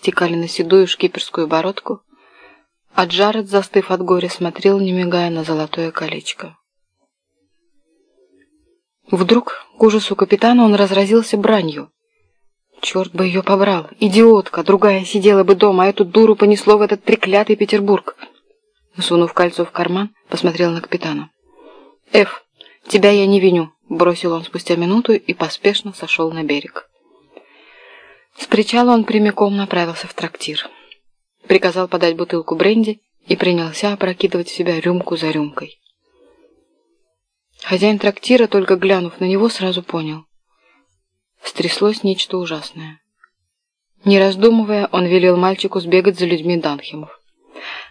стекали на седую шкиперскую бородку, а Джаред, застыв от горя, смотрел, не мигая, на золотое колечко. Вдруг, к ужасу капитана, он разразился бранью. Черт бы ее побрал! Идиотка! Другая сидела бы дома, а эту дуру понесло в этот треклятый Петербург. Сунув кольцо в карман, посмотрел на капитана. «Эф, тебя я не виню», — бросил он спустя минуту и поспешно сошел на берег. С причала он прямиком направился в трактир. Приказал подать бутылку бренди и принялся опрокидывать в себя рюмку за рюмкой. Хозяин трактира, только глянув на него, сразу понял. Стряслось нечто ужасное. Не раздумывая, он велел мальчику сбегать за людьми Данхемов.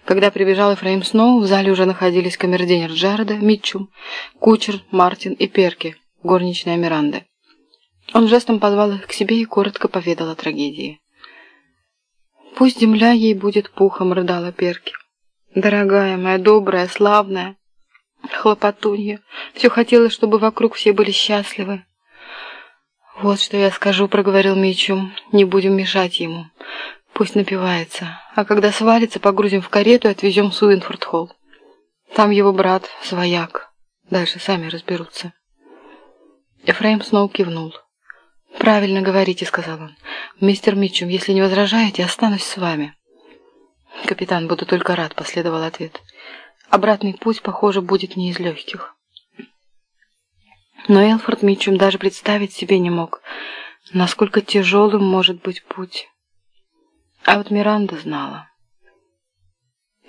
Когда прибежал Эфраим Сноу, в зале уже находились камердинер Джареда, Митчум, кучер, Мартин и Перки, горничная Миранда. Он жестом позвал их к себе и коротко поведал о трагедии. «Пусть земля ей будет пухом», — рыдала Перки. «Дорогая моя, добрая, славная, хлопотунья, все хотелось, чтобы вокруг все были счастливы». «Вот что я скажу», — проговорил Митчум, — «не будем мешать ему. Пусть напивается, а когда свалится, погрузим в карету и отвезем в Суинфорд-холл. Там его брат, свояк. Дальше сами разберутся». Эфраим снова кивнул. «Правильно говорите», — сказал он. «Мистер Митчум, если не возражаете, останусь с вами». «Капитан, буду только рад», — последовал ответ. «Обратный путь, похоже, будет не из легких». Но Элфорд Митчум даже представить себе не мог, насколько тяжелым может быть путь. А вот Миранда знала.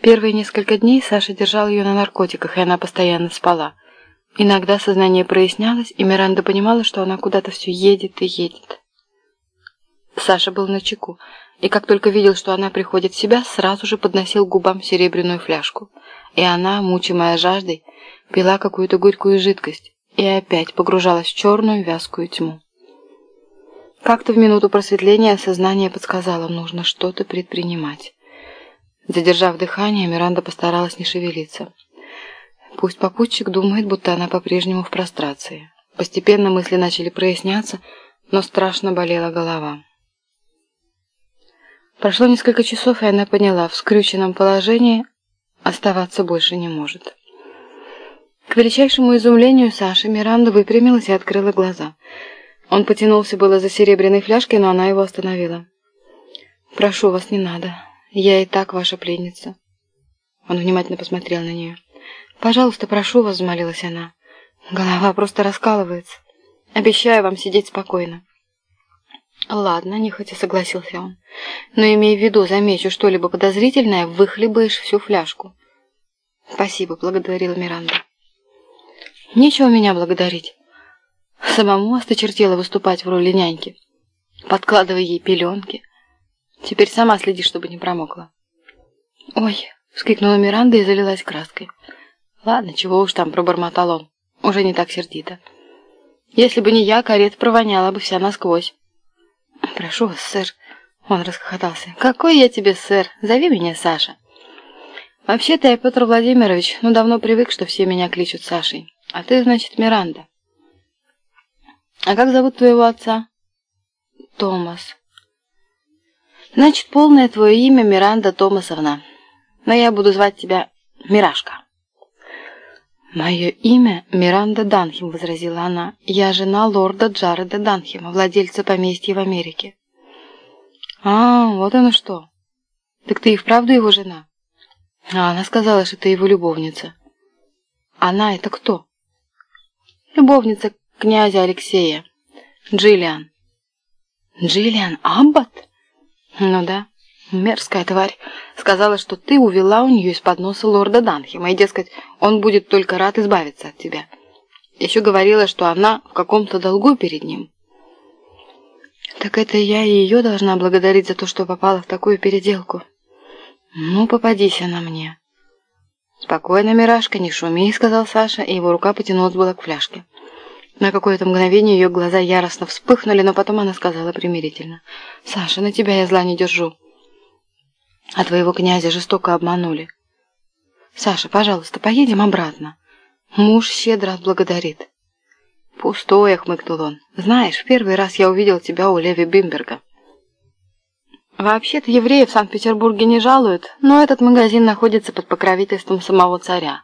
Первые несколько дней Саша держал ее на наркотиках, и она постоянно спала. Иногда сознание прояснялось, и Миранда понимала, что она куда-то все едет и едет. Саша был на чеку, и как только видел, что она приходит в себя, сразу же подносил губам серебряную фляжку. И она, мучимая жаждой, пила какую-то горькую жидкость и опять погружалась в черную вязкую тьму. Как-то в минуту просветления сознание подсказало, нужно что-то предпринимать. Задержав дыхание, Миранда постаралась не шевелиться. Пусть попутчик думает, будто она по-прежнему в прострации. Постепенно мысли начали проясняться, но страшно болела голова. Прошло несколько часов, и она поняла, в скрюченном положении оставаться больше не может. К величайшему изумлению Саши Миранда выпрямилась и открыла глаза. Он потянулся было за серебряной фляжкой, но она его остановила. «Прошу вас, не надо. Я и так ваша пленница». Он внимательно посмотрел на нее. «Пожалуйста, прошу вас», — взмолилась она. «Голова просто раскалывается. Обещаю вам сидеть спокойно». «Ладно», — нехотя согласился он. «Но имей в виду, замечу что-либо подозрительное, выхлебаешь всю фляжку». «Спасибо», — благодарила Миранда. «Нечего меня благодарить. Самому осточертело выступать в роли няньки. Подкладывай ей пеленки. Теперь сама следи, чтобы не промокла». «Ой», — вскрикнула Миранда и залилась краской. Ладно, чего уж там, пробормотал он. Уже не так сердито. Если бы не я, карета провоняла бы вся насквозь. Прошу вас, сэр. Он расхохотался. Какой я тебе, сэр? Зови меня Саша. Вообще-то я, Петр Владимирович, ну давно привык, что все меня кличут Сашей. А ты, значит, Миранда. А как зовут твоего отца? Томас. Значит, полное твое имя Миранда Томасовна. Но я буду звать тебя Мирашка. «Мое имя Миранда Данхем», — возразила она. «Я жена лорда Джареда Данхема, владельца поместья в Америке». «А, вот оно что. Так ты и вправду его жена?» А она сказала, что ты его любовница. «Она — это кто?» «Любовница князя Алексея. Джиллиан». «Джиллиан Аббат?» «Ну да, мерзкая тварь». Сказала, что ты увела у нее из-под носа лорда Данхема, и, дескать, он будет только рад избавиться от тебя. Еще говорила, что она в каком-то долгу перед ним. Так это я и ее должна благодарить за то, что попала в такую переделку. Ну, попадись она мне. Спокойно, Мирашка, не шуми, сказал Саша, и его рука потянулась была к фляжке. На какое-то мгновение ее глаза яростно вспыхнули, но потом она сказала примирительно. «Саша, на тебя я зла не держу а твоего князя жестоко обманули. Саша, пожалуйста, поедем обратно. Муж щедро отблагодарит. Пустое, хмыкнул он. Знаешь, в первый раз я увидел тебя у Леви Бимберга. Вообще-то евреев в Санкт-Петербурге не жалуют, но этот магазин находится под покровительством самого царя.